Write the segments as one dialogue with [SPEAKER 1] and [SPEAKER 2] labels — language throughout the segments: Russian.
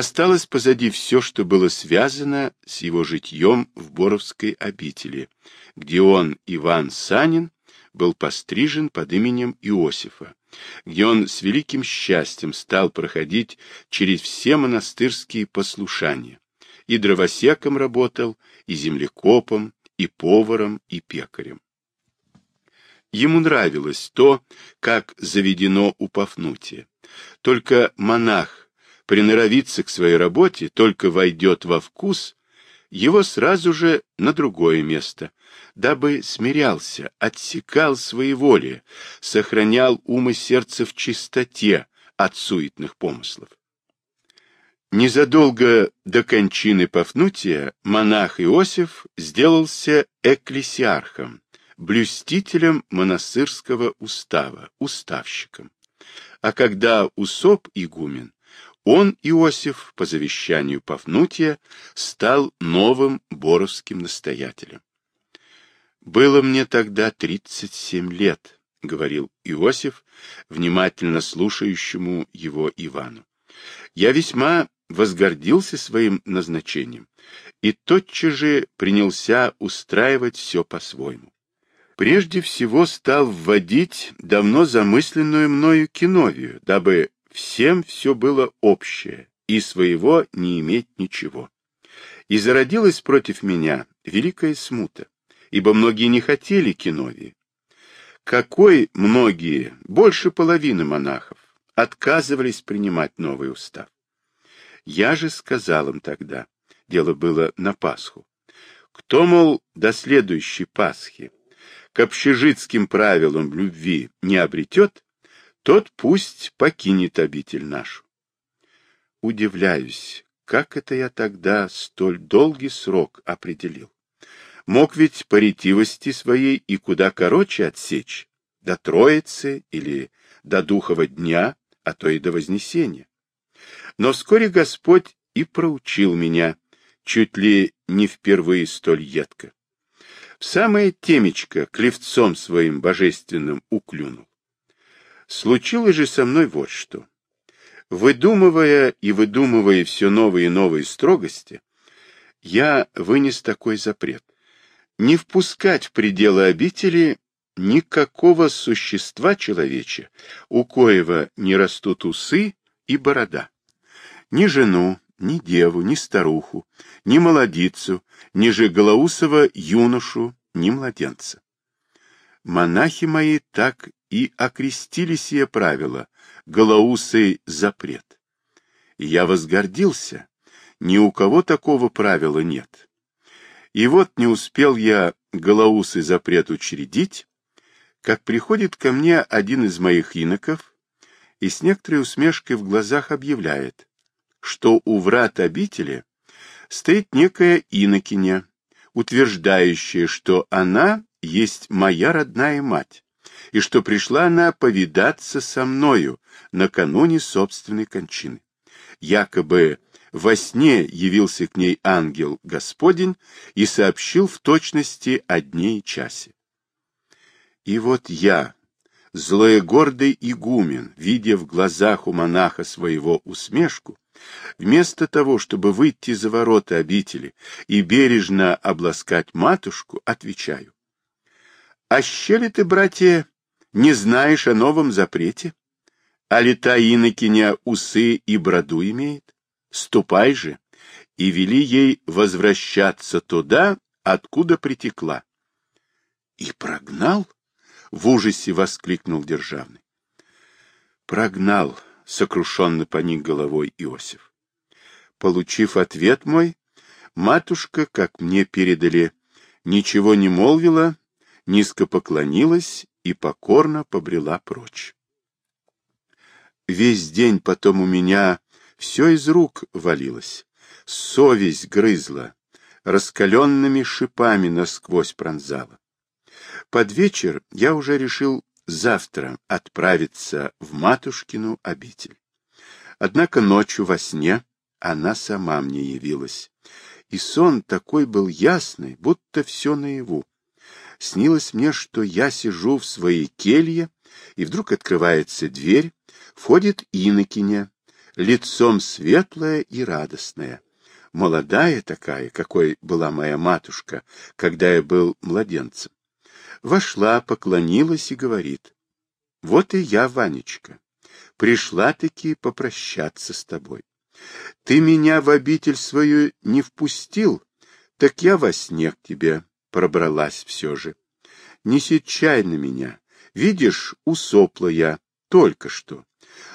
[SPEAKER 1] Осталось позади все, что было связано с его житьем в Боровской обители, где он, Иван Санин, был пострижен под именем Иосифа, где он с великим счастьем стал проходить через все монастырские послушания. И дровосеком работал, и землекопом, и поваром, и пекарем. Ему нравилось то, как заведено у Пафнутия. Только монах приноровится к своей работе, только войдет во вкус, его сразу же на другое место, дабы смирялся, отсекал свои воли, сохранял ум и сердце в чистоте от суетных помыслов. Незадолго до кончины Пафнутия монах Иосиф сделался экклесиархом, блюстителем монастырского устава, уставщиком. А когда усоп игумен, он, Иосиф, по завещанию Пафнутия, стал новым боровским настоятелем. «Было мне тогда тридцать семь лет», — говорил Иосиф, внимательно слушающему его Ивану. «Я весьма возгордился своим назначением и тотчас же принялся устраивать все по-своему. Прежде всего стал вводить давно замысленную мною киновию, дабы всем все было общее, и своего не иметь ничего. И зародилась против меня великая смута, ибо многие не хотели киновии. Какой многие, больше половины монахов, отказывались принимать новый устав. Я же сказал им тогда, дело было на Пасху, кто, мол, до следующей Пасхи к общежитским правилам любви не обретет, тот пусть покинет обитель нашу. Удивляюсь, как это я тогда столь долгий срок определил. Мог ведь по ретивости своей и куда короче отсечь, до Троицы или до Духова дня, а то и до Вознесения. Но вскоре Господь и проучил меня, чуть ли не впервые столь едко. В самое темечко клевцом своим божественным уклюнул. Случилось же со мной вот что. Выдумывая и выдумывая все новые и новые строгости, я вынес такой запрет. Не впускать в пределы обители никакого существа человеча, у коего не растут усы и борода. Ни жену, ни деву, ни старуху, ни молодицу, ни же голоусого юношу, ни младенца. Монахи мои так и окрестили сие правило голоусый запрет. Я возгордился, ни у кого такого правила нет. И вот не успел я голоусый запрет учредить, как приходит ко мне один из моих иноков и с некоторой усмешкой в глазах объявляет, что у врат обители стоит некая инокиня, утверждающая, что она есть моя родная мать, и что пришла она повидаться со мною накануне собственной кончины. Якобы во сне явился к ней ангел Господень и сообщил в точности о дне и часе. И вот я, злоегордый игумен, видя в глазах у монаха своего усмешку, вместо того, чтобы выйти за ворота обители и бережно обласкать матушку, отвечаю. А щели ты, братья, не знаешь о новом запрете? А ли та инокиня усы и броду имеет? Ступай же и вели ей возвращаться туда, откуда притекла. И прогнал? В ужасе воскликнул державный. Прогнал, сокрушенно поник головой Иосиф. Получив ответ мой, матушка, как мне передали, ничего не молвила, низко поклонилась и покорно побрела прочь. Весь день потом у меня все из рук валилось, совесть грызла, раскаленными шипами насквозь пронзала. Под вечер я уже решил завтра отправиться в матушкину обитель. Однако ночью во сне она сама мне явилась, и сон такой был ясный, будто все наяву снилось мне, что я сижу в своей келье, и вдруг открывается дверь, входит инокиня, лицом светлая и радостная, молодая такая, какой была моя матушка, когда я был младенцем. Вошла, поклонилась и говорит, вот и я, Ванечка, пришла-таки попрощаться с тобой. Ты меня в обитель свою не впустил, так я во сне к тебе пробралась все же. Неси чай на меня. Видишь, усопла я только что.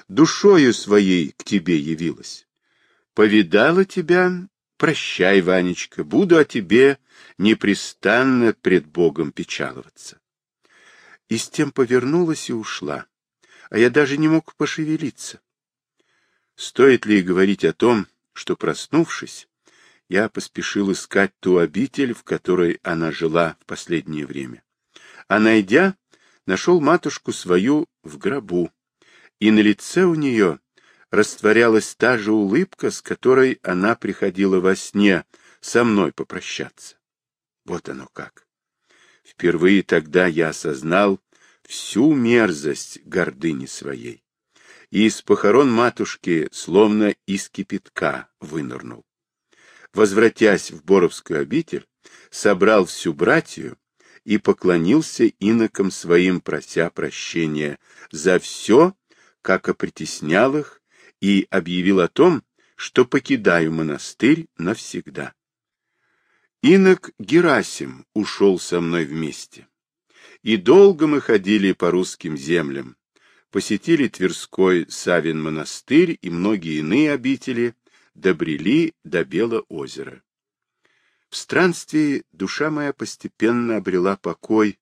[SPEAKER 1] Душою своей к тебе явилась. Повидала тебя, прощай, Ванечка, буду о тебе непрестанно пред Богом печаловаться. И с тем повернулась и ушла, а я даже не мог пошевелиться. Стоит ли говорить о том, что, проснувшись, я поспешил искать ту обитель, в которой она жила в последнее время. А найдя, нашел матушку свою в гробу, и на лице у нее растворялась та же улыбка, с которой она приходила во сне со мной попрощаться. Вот оно как. Впервые тогда я осознал всю мерзость гордыни своей и из похорон матушки словно из кипятка вынырнул. Возвратясь в Боровскую обитель, собрал всю братью и поклонился инокам своим, прося прощения за все, как опритеснял их, и объявил о том, что покидаю монастырь навсегда. Инок Герасим ушел со мной вместе. И долго мы ходили по русским землям, посетили Тверской Савин монастырь и многие иные обители, добрели до Белого озера. В странстве душа моя постепенно обрела покой,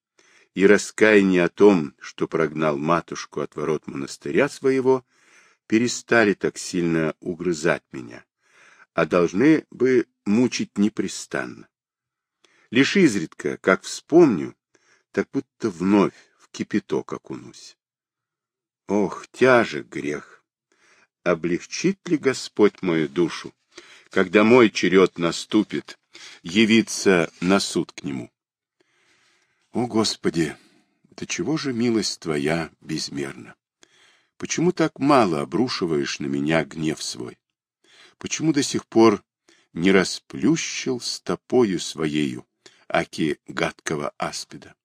[SPEAKER 1] и раскаяние о том, что прогнал матушку от ворот монастыря своего, перестали так сильно угрызать меня, а должны бы мучить непрестанно. Лишь изредка, как вспомню, так будто вновь в кипяток окунусь. Ох, тяжек грех! Облегчит ли Господь мою душу, когда мой черед наступит, явиться на суд к нему? О, Господи, до чего же милость Твоя безмерна? Почему так мало обрушиваешь на меня гнев свой? Почему до сих пор не расплющил стопою своею, аки гадкого аспида?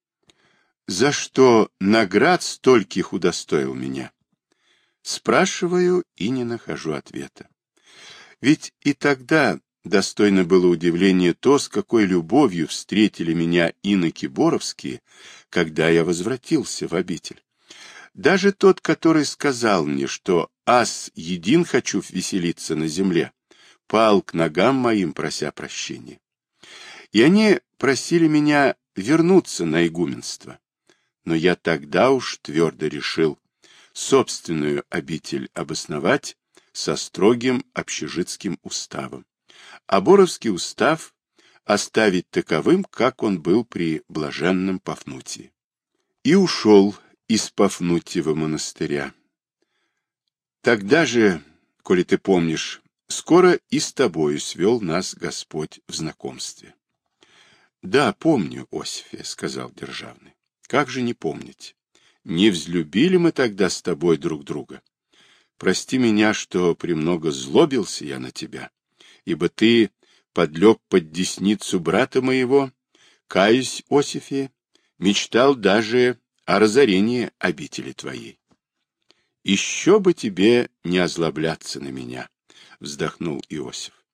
[SPEAKER 1] За что наград стольких удостоил меня? Спрашиваю и не нахожу ответа. Ведь и тогда достойно было удивления то, с какой любовью встретили меня иноки Боровские, когда я возвратился в обитель. Даже тот, который сказал мне, что ас един хочу веселиться на земле, пал к ногам моим, прося прощения. И они просили меня вернуться на игуменство но я тогда уж твердо решил собственную обитель обосновать со строгим общежитским уставом, а Боровский устав оставить таковым, как он был при блаженном Пафнутии. И ушел из Пафнутьева монастыря. Тогда же, коли ты помнишь, скоро и с тобою свел нас Господь в знакомстве. — Да, помню, Осифе, — сказал Державный. Как же не помнить? Не взлюбили мы тогда с тобой друг друга. Прости меня, что премного злобился я на тебя, ибо ты подлег под десницу брата моего, каюсь, Осифе, мечтал даже о разорении обители твоей. Еще бы тебе не озлобляться на меня, вздохнул Иосиф.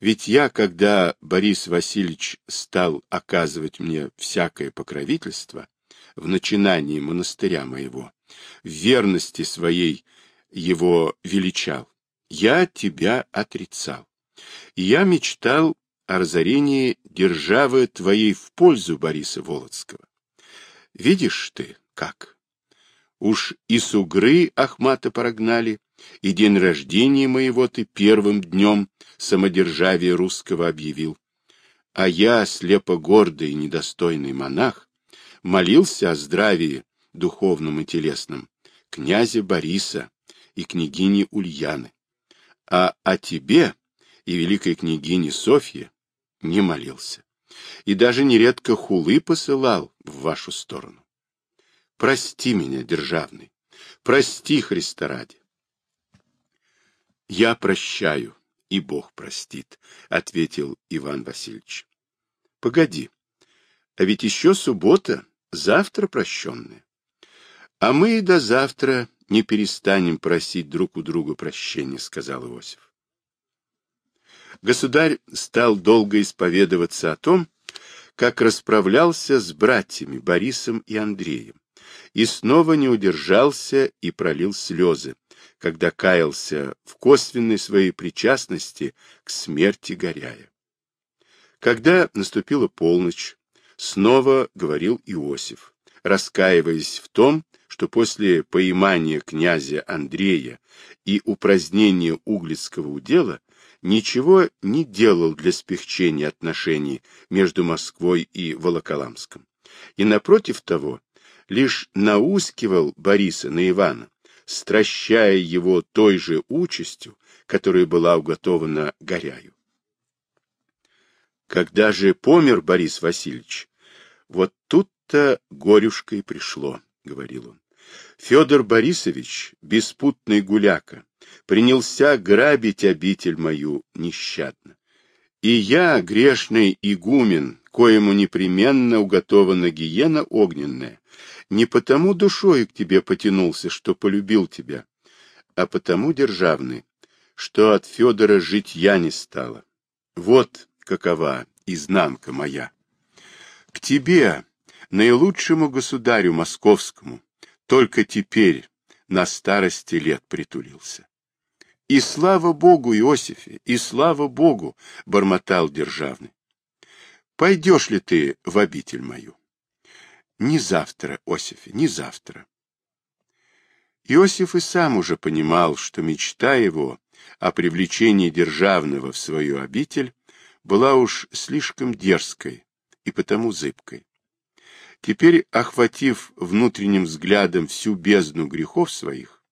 [SPEAKER 1] Ведь я, когда Борис Васильевич стал оказывать мне всякое покровительство, в начинании монастыря моего, в верности своей его величал. Я тебя отрицал. Я мечтал о разорении державы твоей в пользу Бориса Володского. Видишь ты, как? Уж и сугры Ахмата прогнали, и день рождения моего ты первым днем самодержавия русского объявил. А я, слепо гордый и недостойный монах, молился о здравии духовном и телесном князя Бориса и княгини Ульяны, а о тебе и великой княгине Софье не молился, и даже нередко хулы посылал в вашу сторону. Прости меня, державный, прости Христа ради. Я прощаю, и Бог простит, — ответил Иван Васильевич. — Погоди, а ведь еще суббота, завтра прощенная. А мы до завтра не перестанем просить друг у друга прощения, — сказал Иосиф. Государь стал долго исповедоваться о том, как расправлялся с братьями Борисом и Андреем, и снова не удержался и пролил слезы, когда каялся в косвенной своей причастности к смерти Горяя. Когда наступила полночь, снова говорил Иосиф, раскаиваясь в том, что после поимания князя Андрея и упразднения углицкого удела ничего не делал для смягчения отношений между Москвой и Волоколамском. И напротив того, лишь наускивал Бориса на Ивана, стращая его той же участью, которая была уготована Горяю. Когда же помер Борис Васильевич, вот тут-то горюшка и пришло, — говорил он. Федор Борисович, беспутный гуляка, принялся грабить обитель мою нещадно. И я, грешный игумен, коему непременно уготована гиена огненная, не потому душою к тебе потянулся, что полюбил тебя, а потому, державный, что от Федора житья не стало. Вот какова изнанка моя. К тебе, наилучшему государю московскому, только теперь на старости лет притулился. И слава Богу, Иосифе, и слава Богу, бормотал державный. Пойдешь ли ты в обитель мою? Не завтра, Осифе, не завтра. Иосиф и сам уже понимал, что мечта его о привлечении державного в свою обитель была уж слишком дерзкой и потому зыбкой. Теперь, охватив внутренним взглядом всю бездну грехов своих,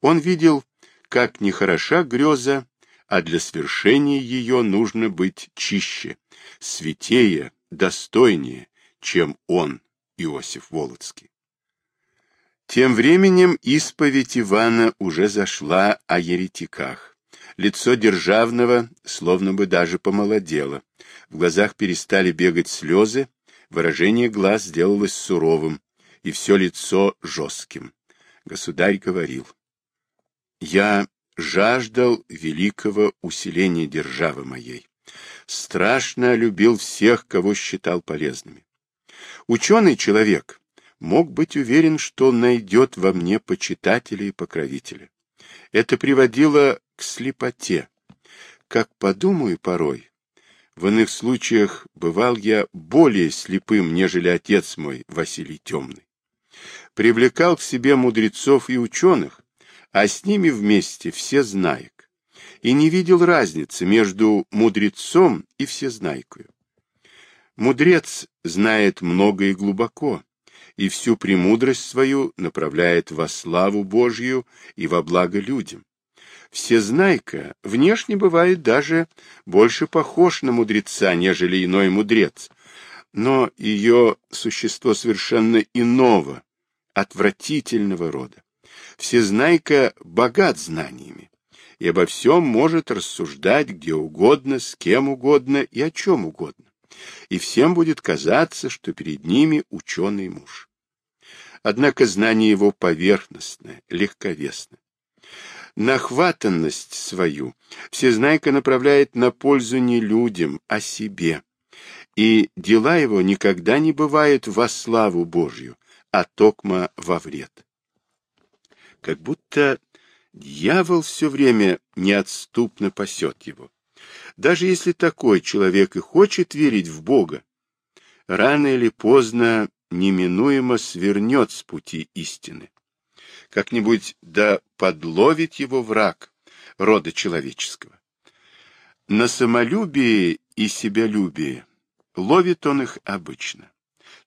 [SPEAKER 1] он видел, как нехороша греза, а для свершения ее нужно быть чище, святее, достойнее, чем он, Иосиф Волоцкий. Тем временем исповедь Ивана уже зашла о еретиках. Лицо державного словно бы даже помолодело. В глазах перестали бегать слезы, Выражение глаз сделалось суровым, и все лицо жестким. Государь говорил, «Я жаждал великого усиления державы моей. Страшно любил всех, кого считал полезными. Ученый человек мог быть уверен, что найдет во мне почитателя и покровителя. Это приводило к слепоте. Как подумаю порой, в иных случаях бывал я более слепым, нежели отец мой, Василий Темный. Привлекал к себе мудрецов и ученых, а с ними вместе все знаек, и не видел разницы между мудрецом и всезнайкою. Мудрец знает много и глубоко, и всю премудрость свою направляет во славу Божью и во благо людям. Всезнайка внешне бывает даже больше похож на мудреца, нежели иной мудрец, но ее существо совершенно иного, отвратительного рода. Всезнайка богат знаниями и обо всем может рассуждать где угодно, с кем угодно и о чем угодно. И всем будет казаться, что перед ними ученый муж. Однако знание его поверхностное, легковесное нахватанность свою Всезнайка направляет на пользу не людям, а себе. И дела его никогда не бывают во славу Божью, а токмо во вред. Как будто дьявол все время неотступно пасет его. Даже если такой человек и хочет верить в Бога, рано или поздно неминуемо свернет с пути истины как-нибудь да подловит его враг рода человеческого. На самолюбие и себялюбие ловит он их обычно.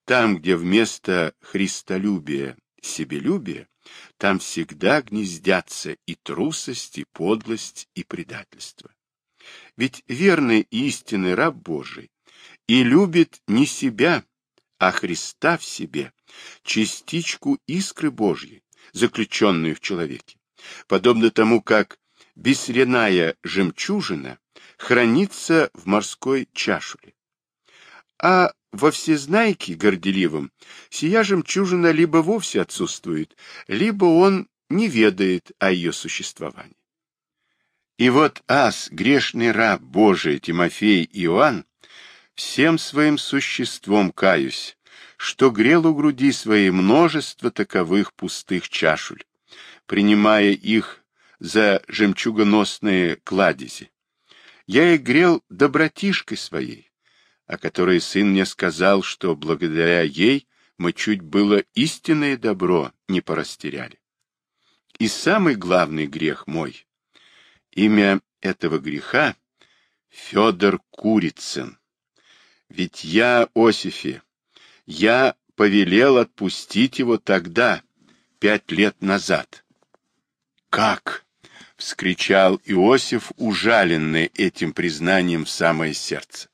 [SPEAKER 1] Там, где вместо христолюбия себелюбие, там всегда гнездятся и трусость, и подлость, и предательство. Ведь верный и истинный раб Божий и любит не себя, а Христа в себе, частичку искры Божьей, заключенную в человеке. Подобно тому, как бисеряная жемчужина хранится в морской чашуле. А во всезнайке горделивом сия жемчужина либо вовсе отсутствует, либо он не ведает о ее существовании. И вот ас, грешный раб Божий Тимофей Иоанн, всем своим существом каюсь, что грел у груди своей множество таковых пустых чашуль, принимая их за жемчугоносные кладези. Я их грел добротишкой своей, о которой сын мне сказал, что благодаря ей мы чуть было истинное добро не порастеряли. И самый главный грех мой, имя этого греха — Федор Курицын. Ведь я, Осифе, я повелел отпустить его тогда, пять лет назад. Как? — вскричал Иосиф, ужаленный этим признанием в самое сердце.